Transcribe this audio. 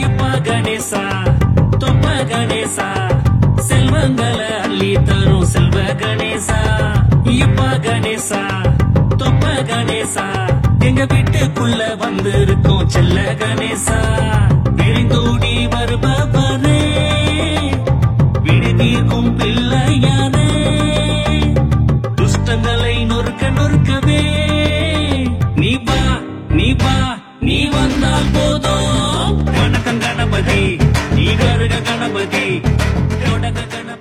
ಯಪ್ಪ ಗಣೇಶ ತೊಪ್ಪ ಗಣೇಶ ಸೆಲ್ವಂಗಲ ಅಲ್ಲಿ ತರು ಸೆಲ್ವ ಗಣೇಶ ಯಪ್ಪ ಗಣೇಶ தொப்ப கணேசா எங்க வீட்டுக்குள்ள வந்திருக்கும் செல்ல கணேசா. விரிந்தோடி வருபவரே விடுதீர்க்கும் பிள்ளையாரே துஷ்டங்களை நொறுக்க நொறுக்கவே. நீ வா நீ வா நீ வந்தால் போதும். கணபதி நீ கருட கணபதி தொடங்க கணபதி.